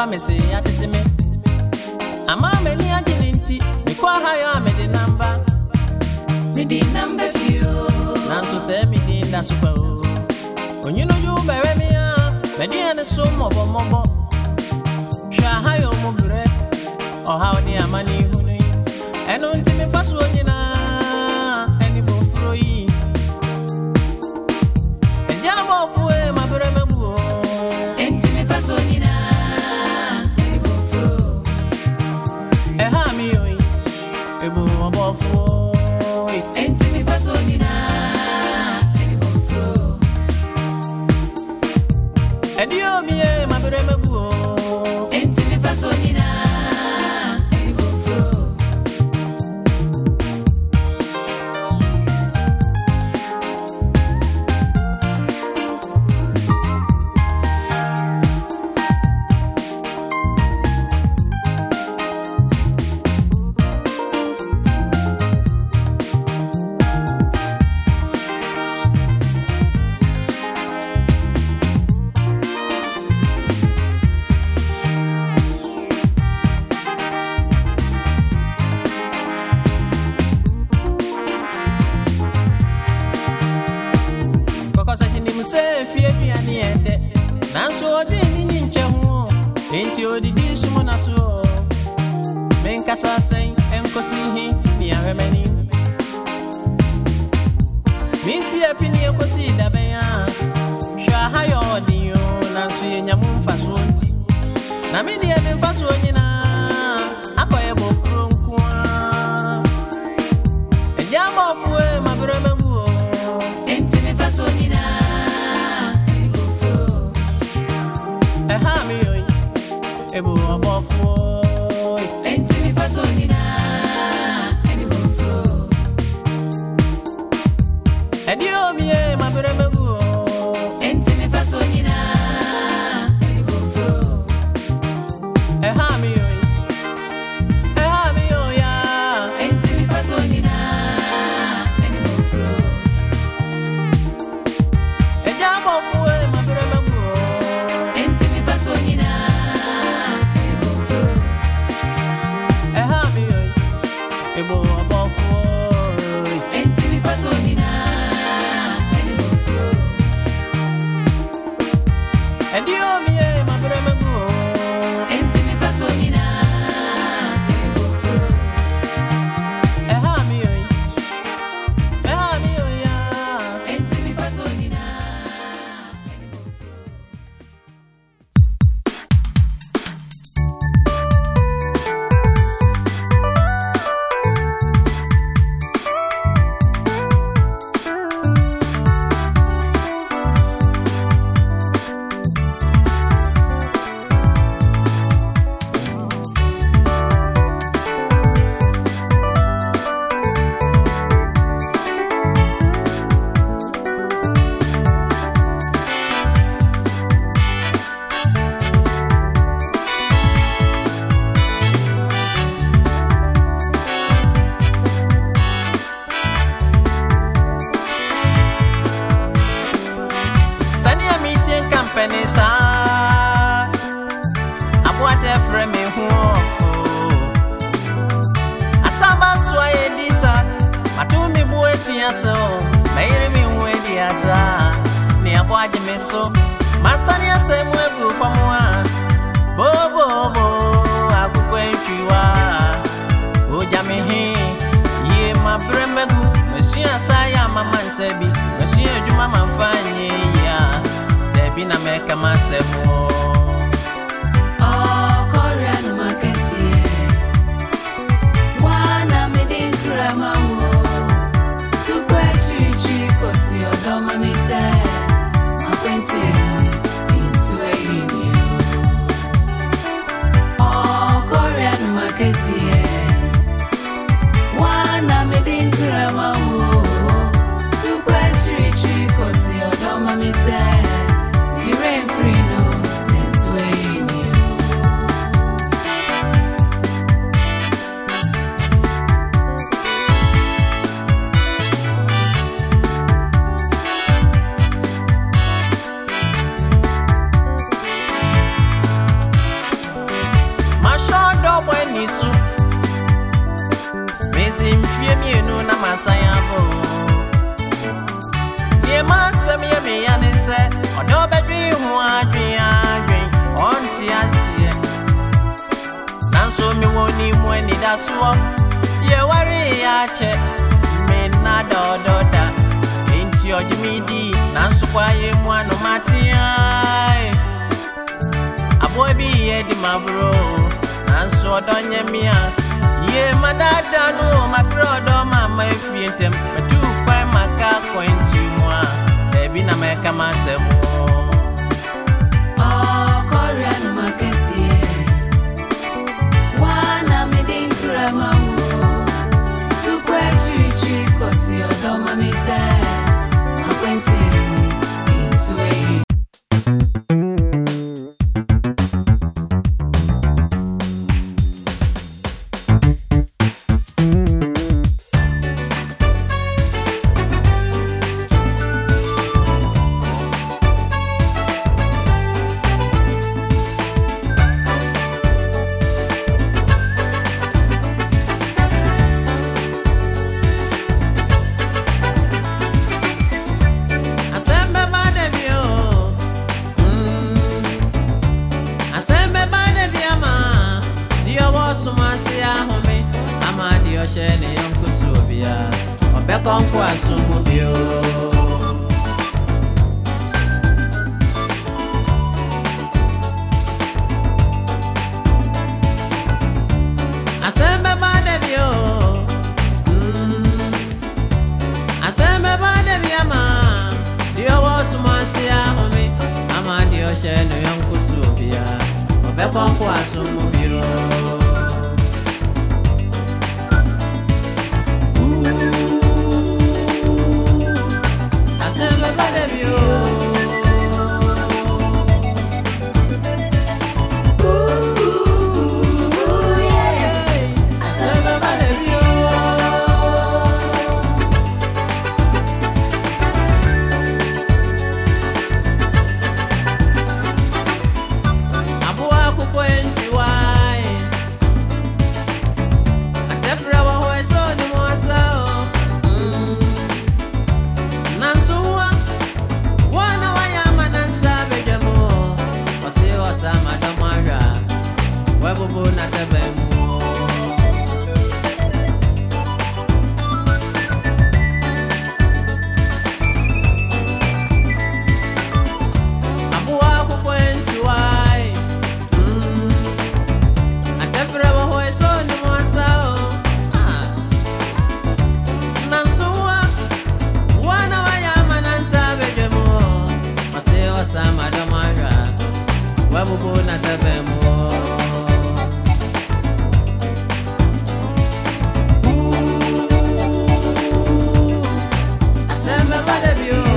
va me for trabalha é.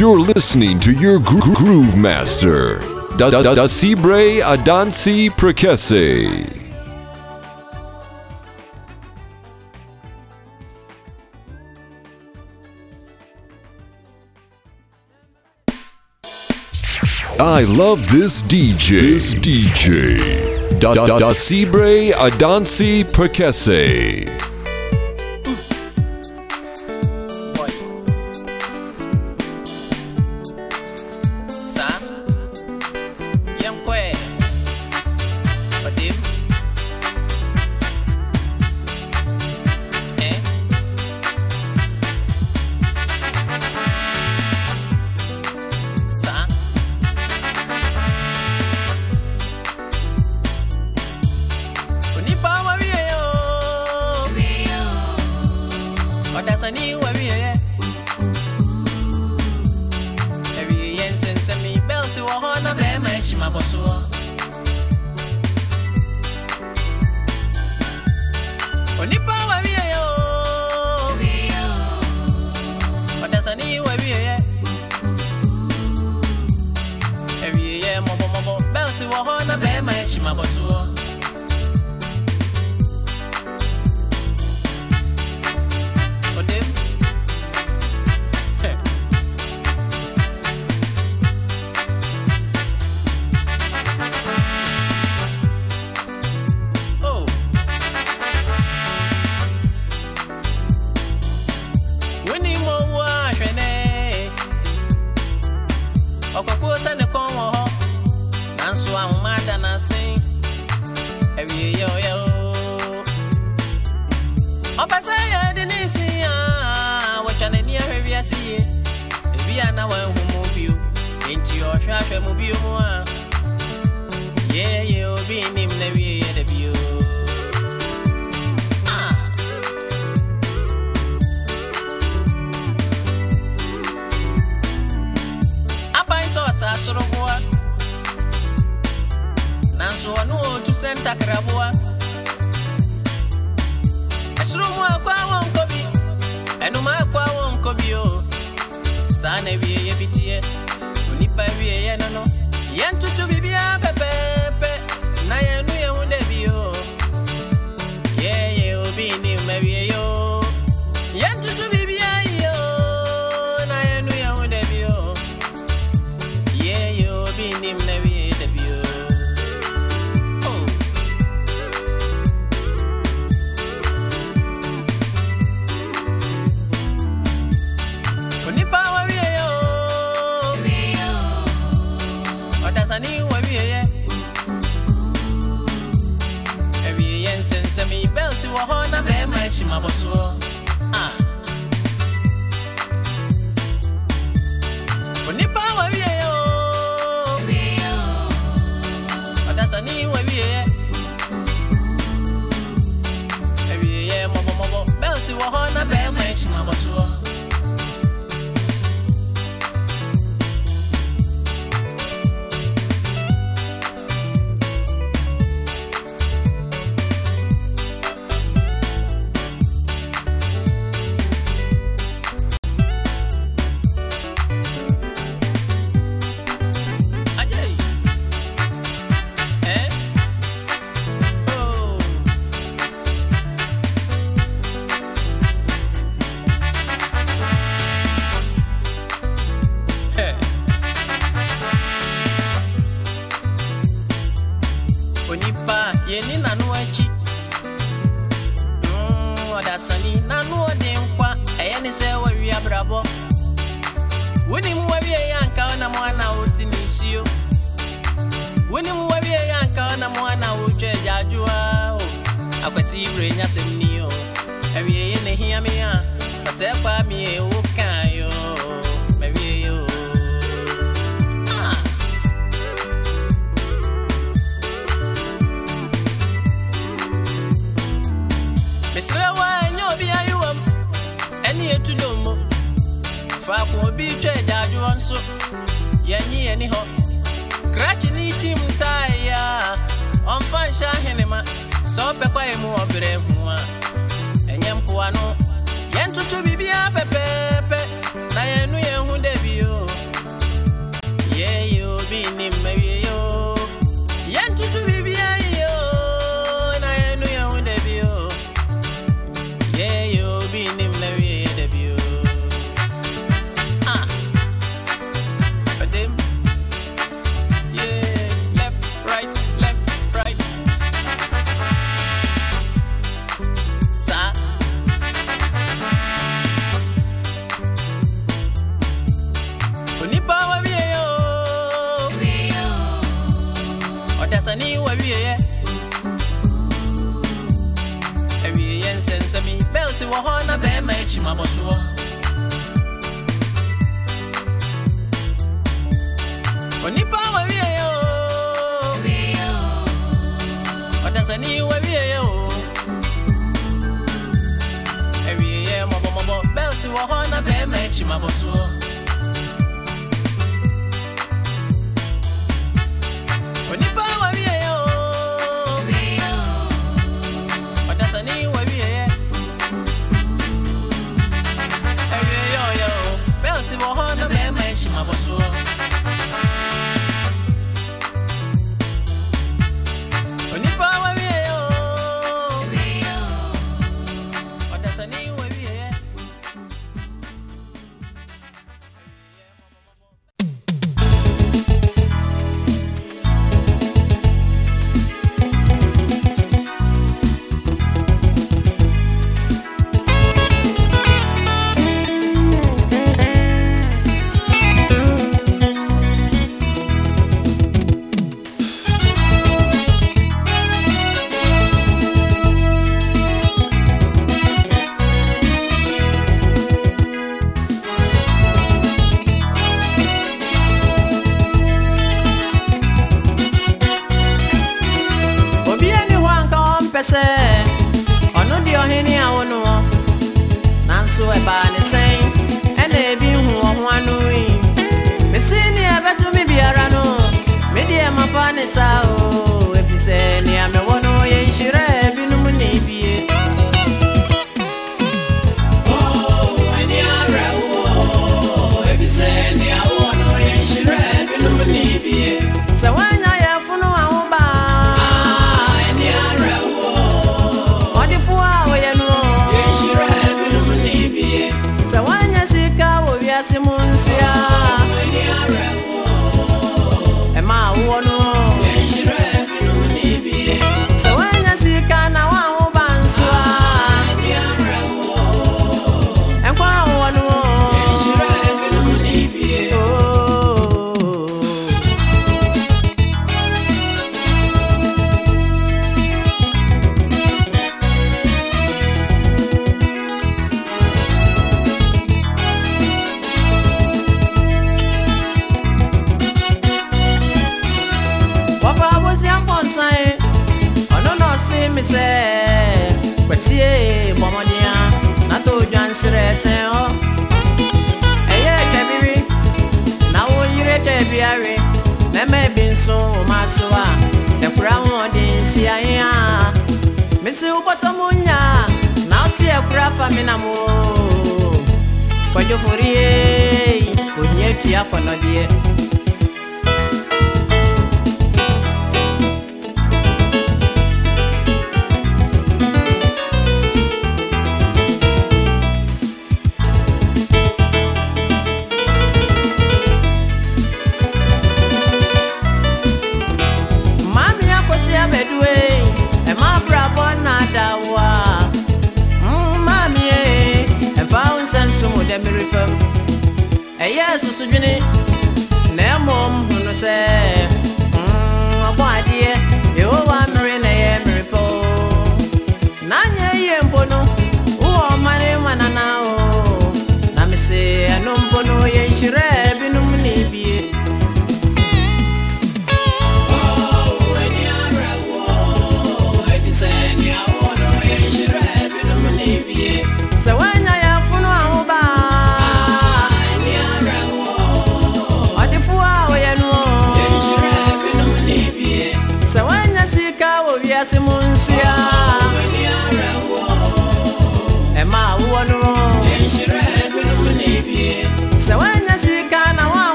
You're listening to your gro- groove master, Da Da Da Sibre Adansi Prekese. I love this DJ. This DJ. Da Da Da Sibre Adansi Prekese.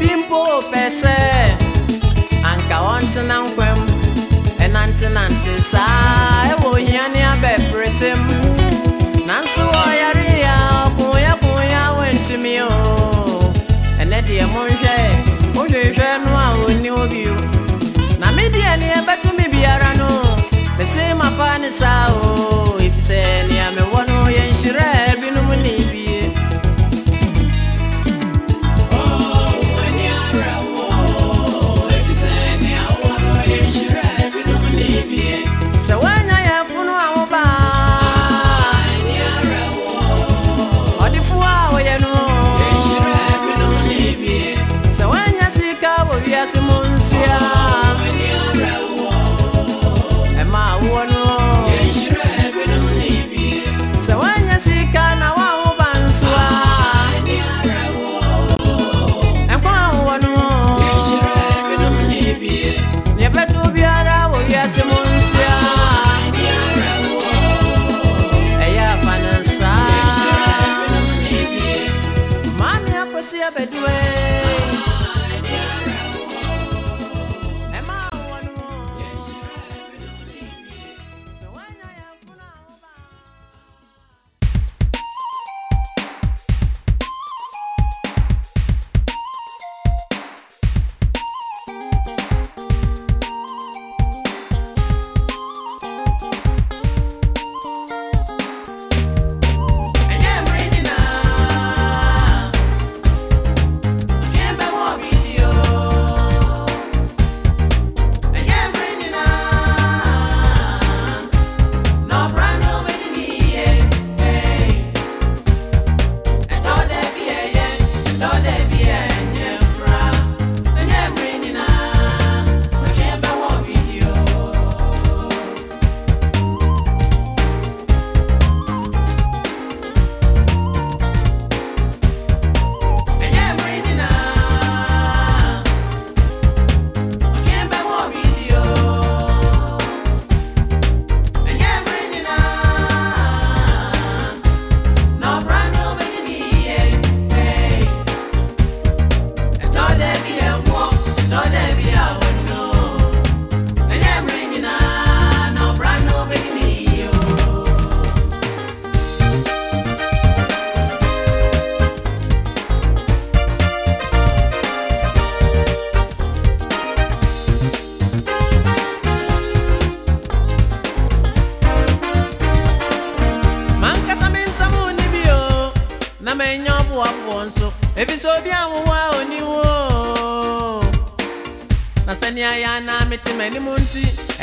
obi mpo pese. Anka ɔntena nkwam ɛnantenante saa ɛwɔ hia ne abɛperesɛm nanso ɔyare e a ɔkoyɛkoyɛ wantumi o. Ɛnɛ deɛ monhwɛ mohwehwɛ no a ɔnni hɔ bio na medeɛ neɛ ɛbɛtumi biara no mese mapa ne saa o ɛfi sɛ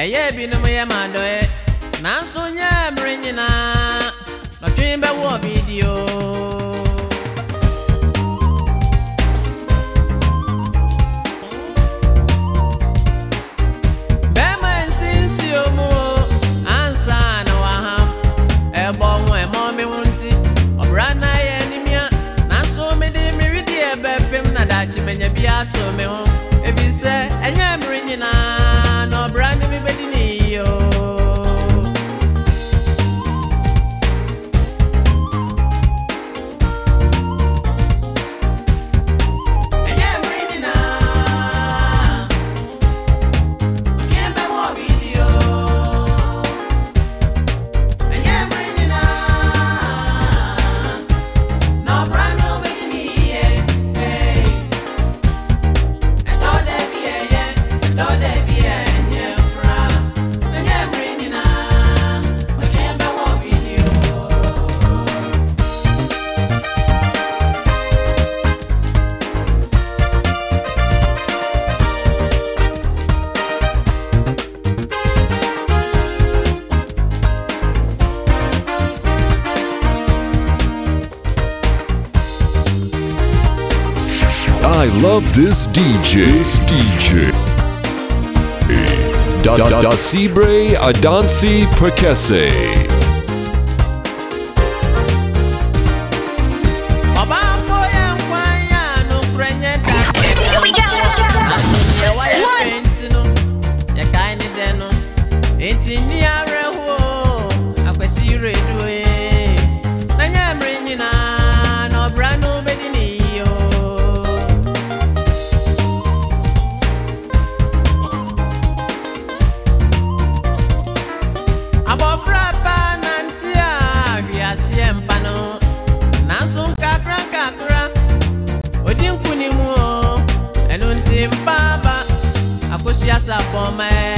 ɛyɛ binom yɛ ma dɔɛ nanso nyɛ mmere nyinaa. Nɔtwe bɛwɔ bi di Love this DJ. This DJ. Da da da Sibre Adansi Perkese. up on me.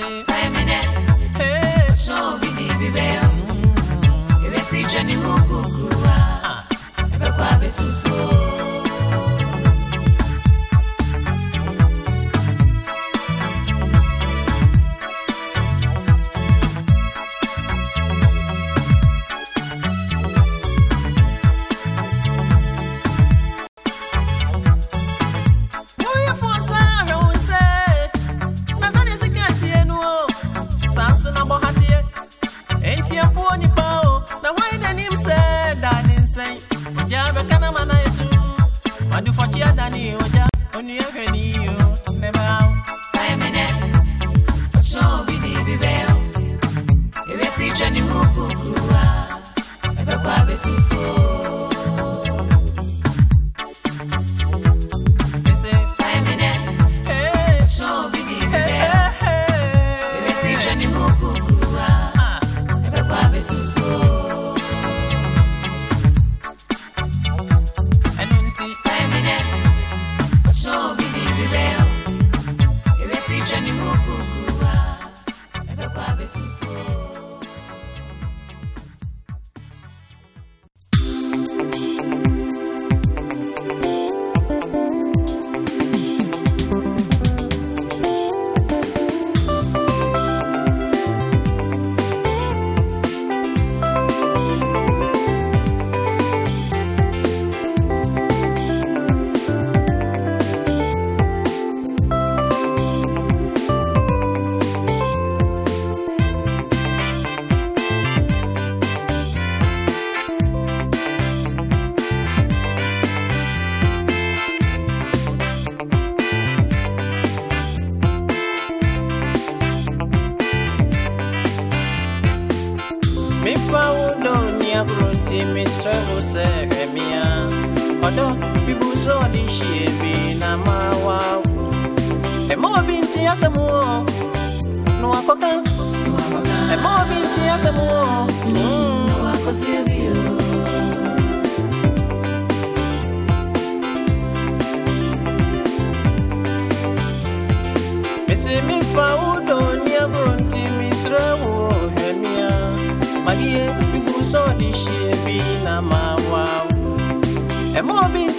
say, Emine, hey, no bini bibe omu, ebe si jani huku kuwa, ebe so besusu.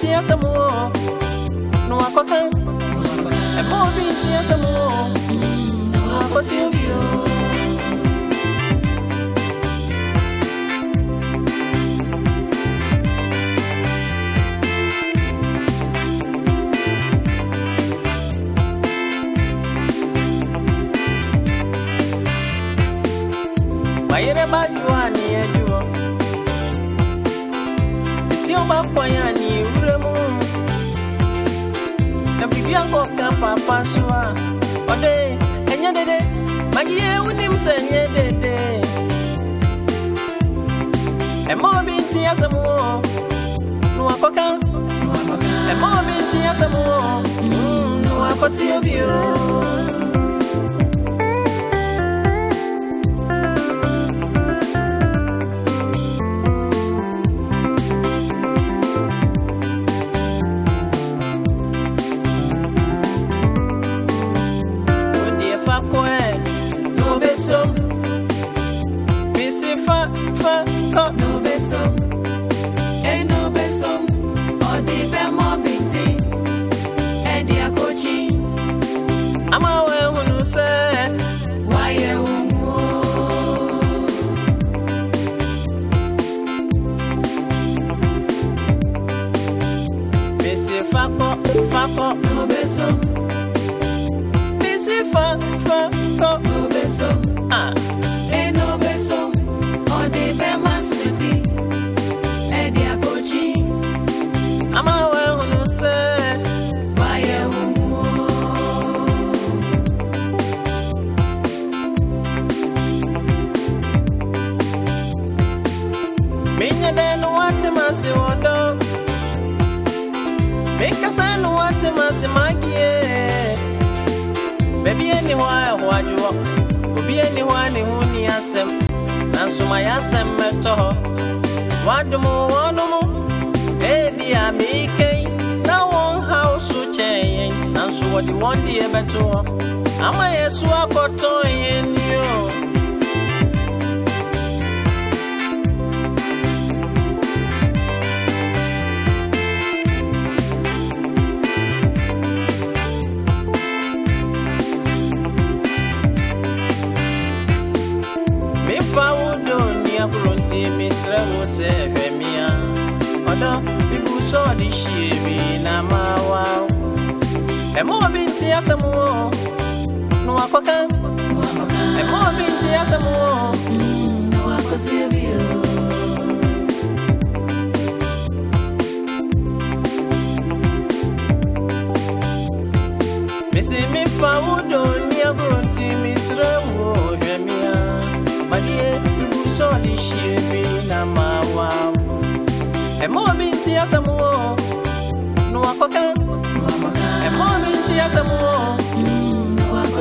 tia samu no akoka e bo no I can't. yango kapapaswa ode enye dede magie unimsenye dede emo binti asemuo nuakoka emo binti asemuo mm, nuakosiobio shie na ma emo ɛmo wɔ bi nti asɛm wɔ na wakɔka ɛmo wɔ bi amor. Mm, no one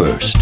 first.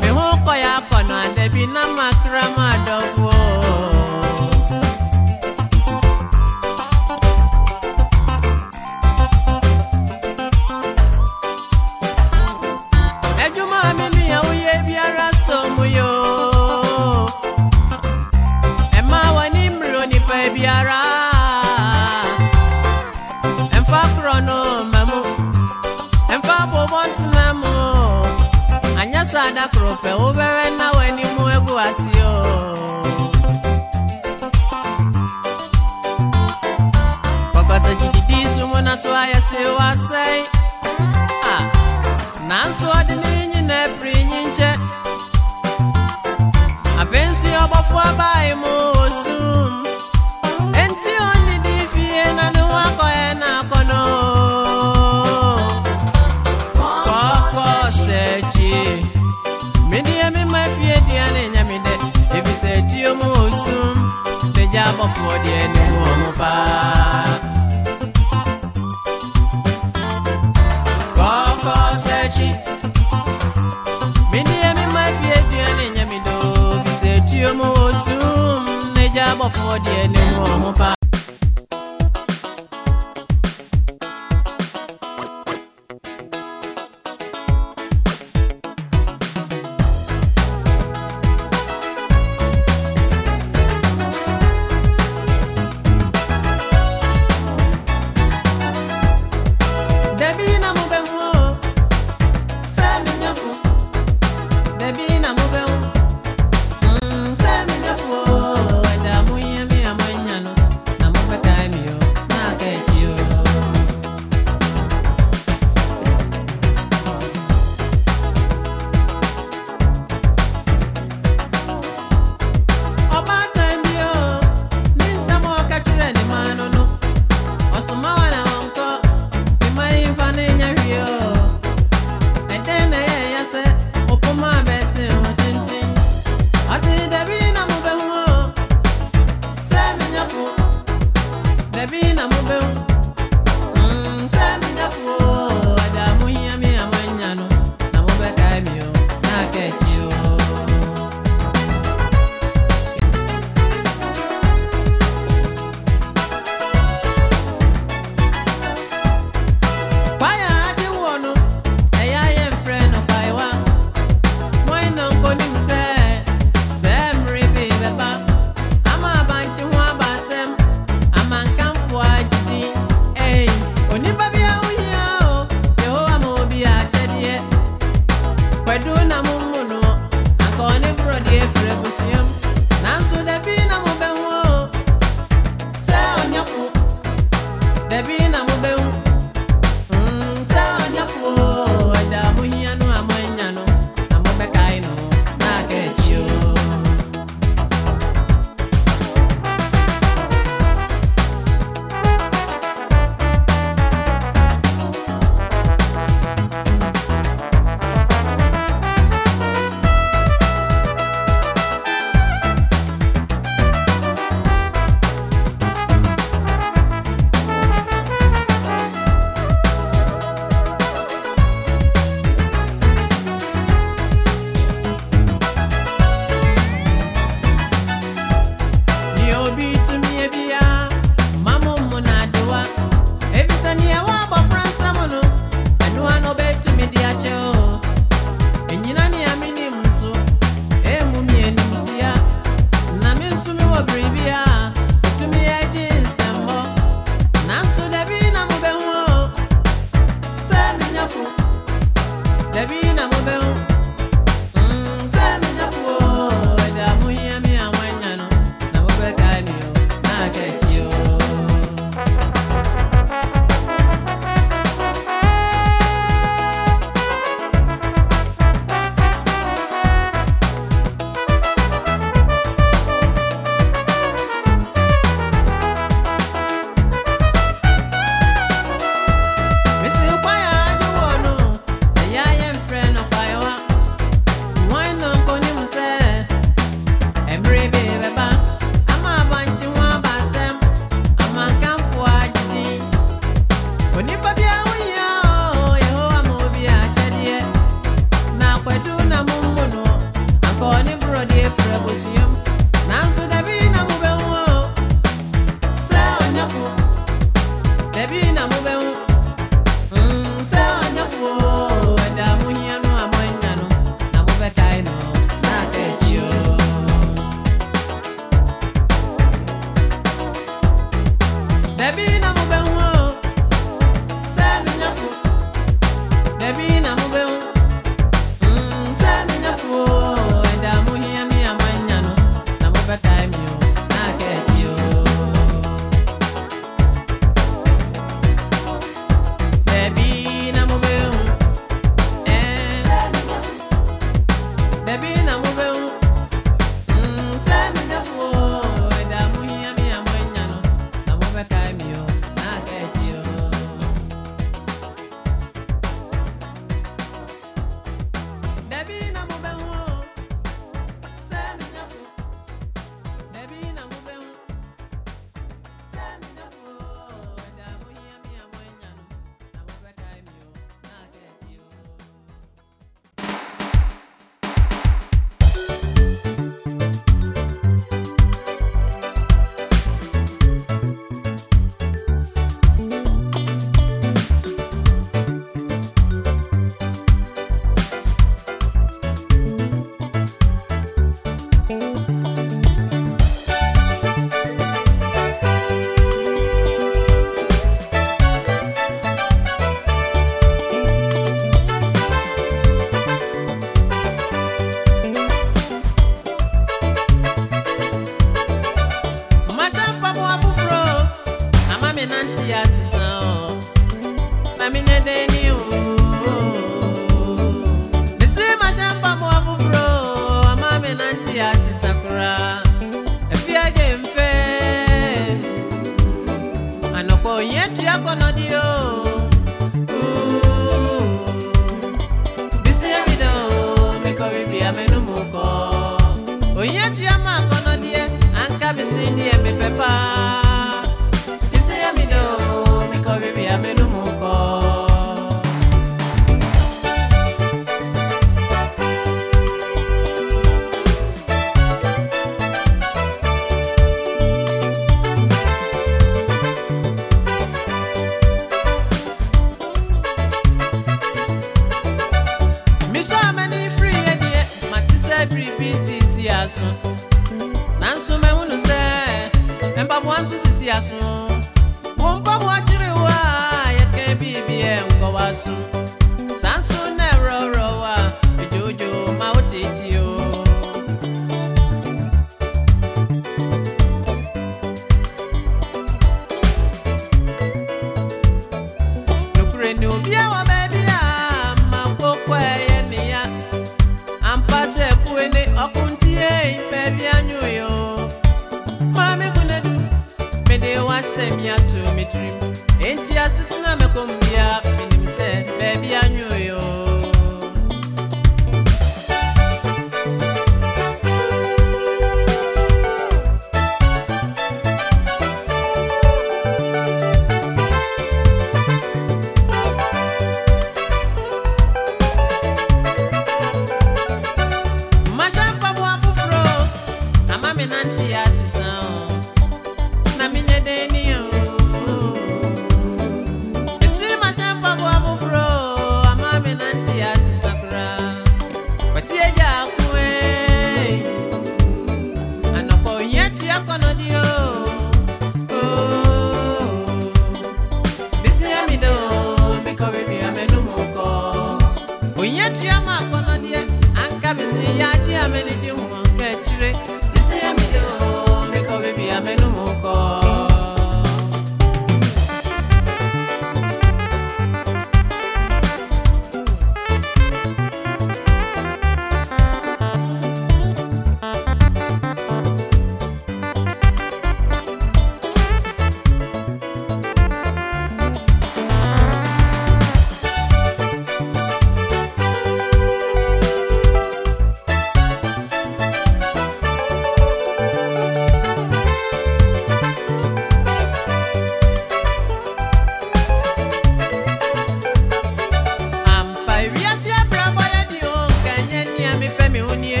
wodie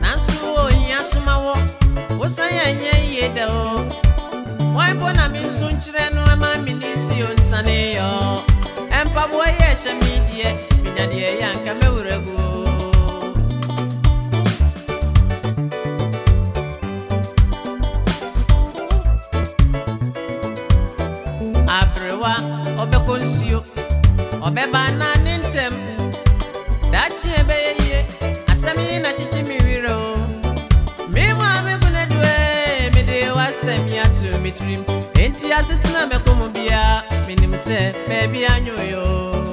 nanso ohia somawo wosan yɛnyɛ yie dɛ o wɔnbɔ na me nso nkyerɛ no ama me ne si o nsane yɔ ɛmpaboa yɛ ɛhyɛ me deɛ menya deɛ yɛ anka mɛwura guo aberewa ɔbɛkɔ nsuo ɔbɛba na ne ntɛm daakye ase tena mɛkɔ mu bia. Menim sɛ baabi anwoe o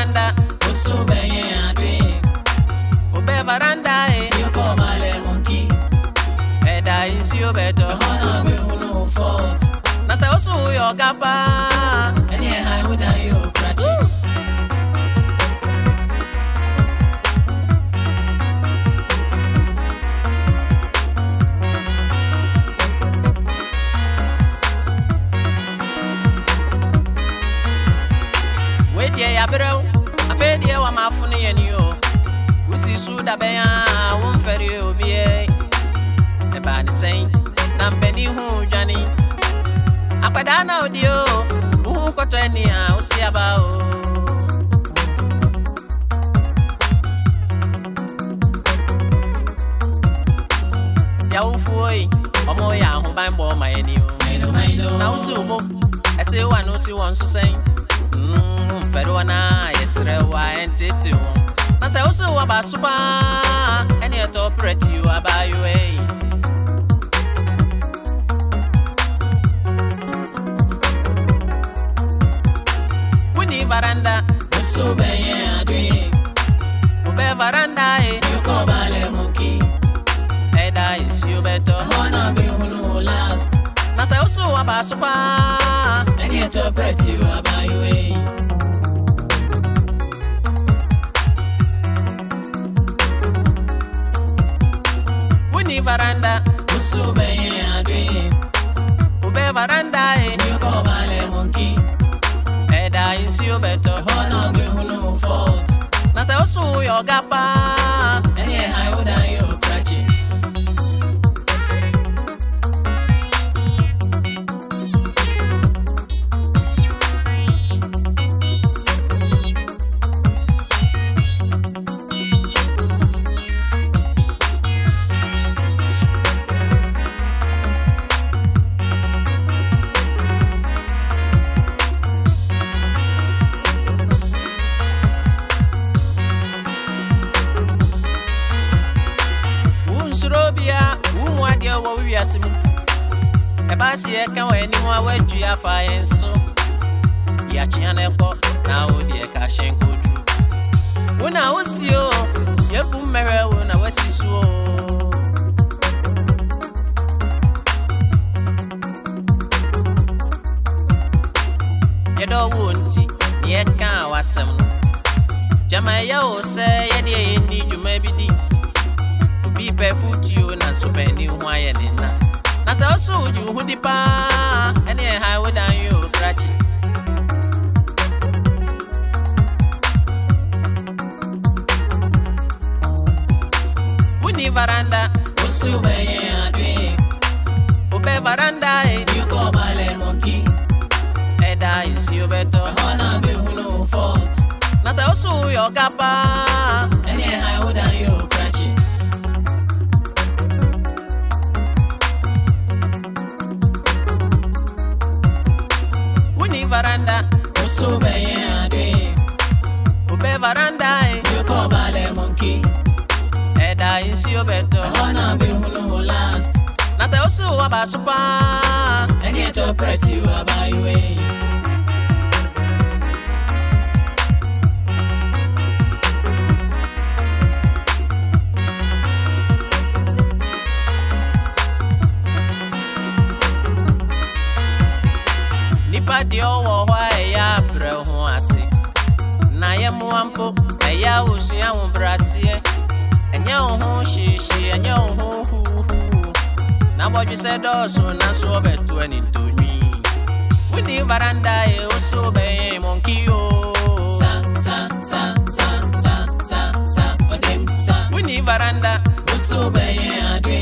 baranda, Osu bẹ̀yẹ adwe, obe baranda e, eh. yókò balẹ̀ mọ̀nkì. eda isi obeto. Ọ̀nà bẹ̀ hunu fort. Na sa usu yo gapa. Ẹni ẹ̀ha ìwúdà yóò da bɛn a wo mfɛre obie ne baa ne sɛn na mpani ho dwane akwadaa na wodi o wo ho kɔtɔ ani a wo se aba o. Yawomfuo yi ɔmo yɛ ahobanbɔ ma yɛni o na wo se wo mo ɛse wo a no si wɔn so sɛn mfɛre wɔn a yɛserɛ wo a ɛntete wɔn na sɛ wo so woaba so paa ɛne ɛtɔ prɛti wɔabaayewa yi woni baranda so bɛyɛ adwe wobɛ baranda ye yokɔ balɛ moki ɛda yesi wobɛtɔ hɔna bi hunu last. Na sɛ wo so woaba so paa ɛne ɛtɔ prɛti wɔabaayewa yi wuni varanda. Osu bẹ̀yẹ adwe, wobɛ varanda ye yókò balẹ̀ mọ̀nkì. ɛda esi wobɛtɔ Ọ̀nà bẹ̀ hunu fort. na sɛ woso yɛ ɔga paa Ẹni ẹ̀ha ìwúdà afa yɛn so yɛakyea no ɛkɔ na wo deɛ kahyɛ nkodu wo na wosi o yɛbu mmɛhwɛ wo na woasi so o. Yɛdɔ wo nti ne yɛkaa w'asɛm no gyama ɛyɛ wo sɛ yɛdeɛ yɛnni dwuma bi di obi pɛ fotuo na nso pɛni ho na sɛ woso wogye wo ho di paa ɛne ɛha wodan yɛ okrakye woni varanda Osu bɛyɛ adwene, wobɛ varanda e yukɔ balẹ̀ mọ̀nkí. ɛda yɛsi wobɛtɔ Ɛhɔ na bɛhunu fault. na sɛ woso woyɛ ɔga paa Ɛne ɛha woda yɛ okrakye. Woni varanda Osu bɛyɛ adwene, wobɛ varanda eh. e yukɔ balẹ̀ mọ̀nkí. ɛda yɛsi wobɛtɔ Ɛhɔ na bɛhunu wo last. na sɛ woso woaba so paa Ɛne ɛtɔ prɛti wo abayewa yi. wa mpo ɛyɛ awosua ahobraseɛ ɛnyɛ wo ho hyeehye ɛnyɛ wo ho huhuhu na bɔdwe sɛ dɔɔso nanso wɔbɛto ani ntoni woni baranda yɛ wo so wobɛyɛ mɔnki o. Woni baranda wo so wobɛyɛ ade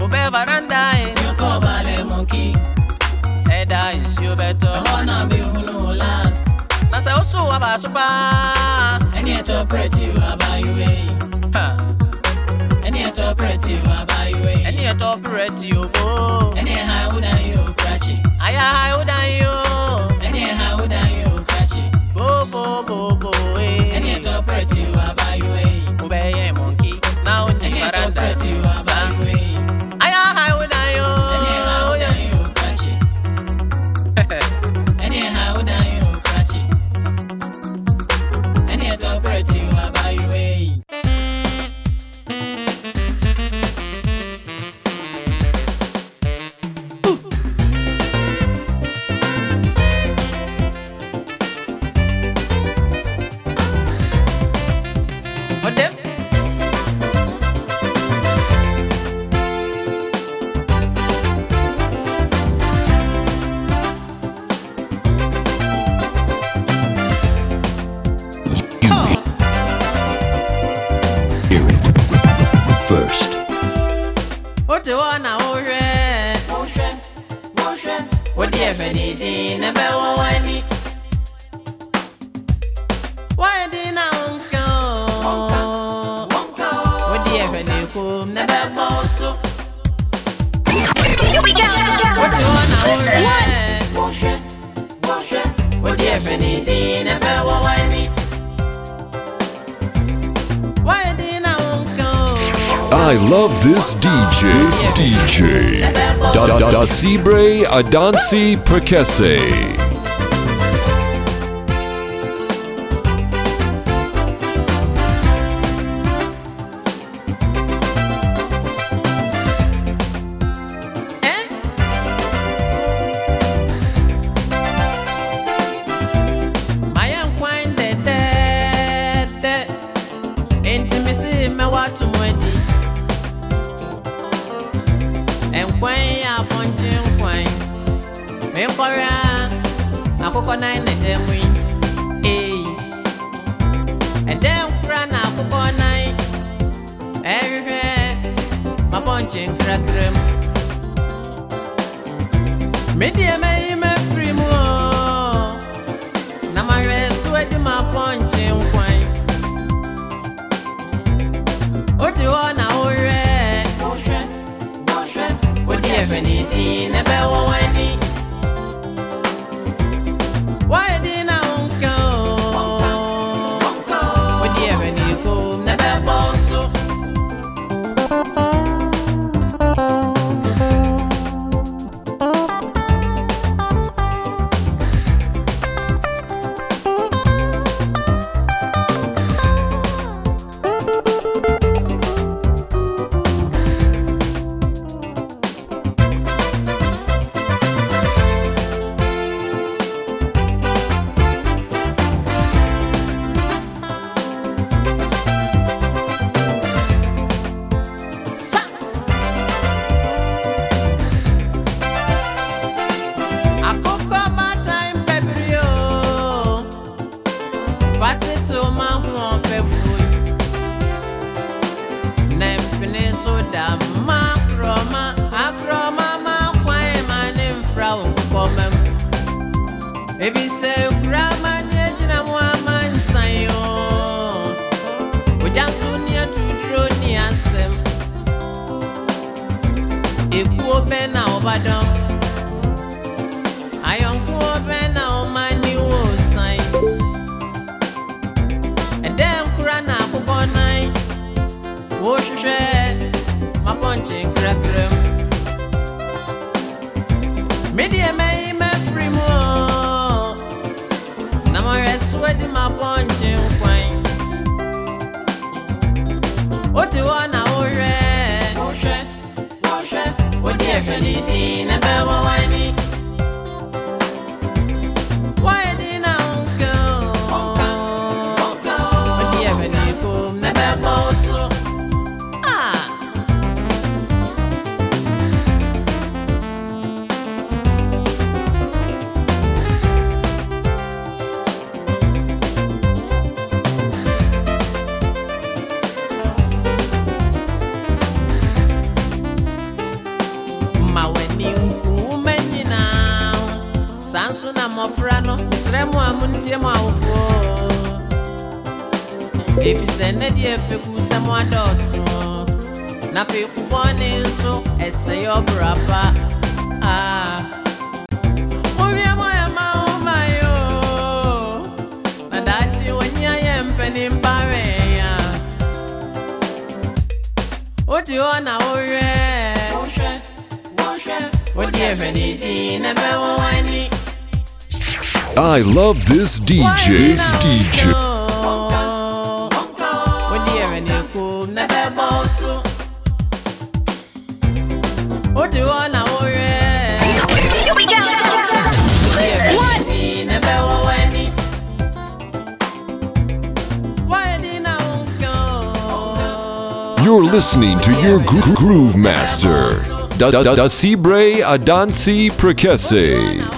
wobɛ baranda yɛ yɛkɔbalɛ mɔnki ɛda nsuo bɛtɔ ɛhɔ na bɛhunu na sɛ wo so waba so paa Ɛne ɛtɔ prɛti wo abayewa yi. ha, Ɛne ɛtɔ prɛti wo abayewa yi. ɛne ɛtɔ berɛ ti obo Ɛne ɛha woda yɛ okrakye. ayɛ ha wodan yo Ɛne ɛha woda yɛ okrakye. bobobobo Ɛne ɛtɔ prɛti wo abayewa yi. wobɛyɛ mɔnki na woni Ɛne ɛtɔ varanda prɛti wo sa abayewa DJ. Da da da Sibre Adansi Perkese. tie mu awofoɔ efisɛ nnɛ deɛ fɛku sɛm adɔɔso. Na fɛ kubɔne nso your ɔbra I love this DJ. This DJ. Here we go. Listen. You're listening to your gro- groove master, Da Da Da Sibre Adansi Prekese.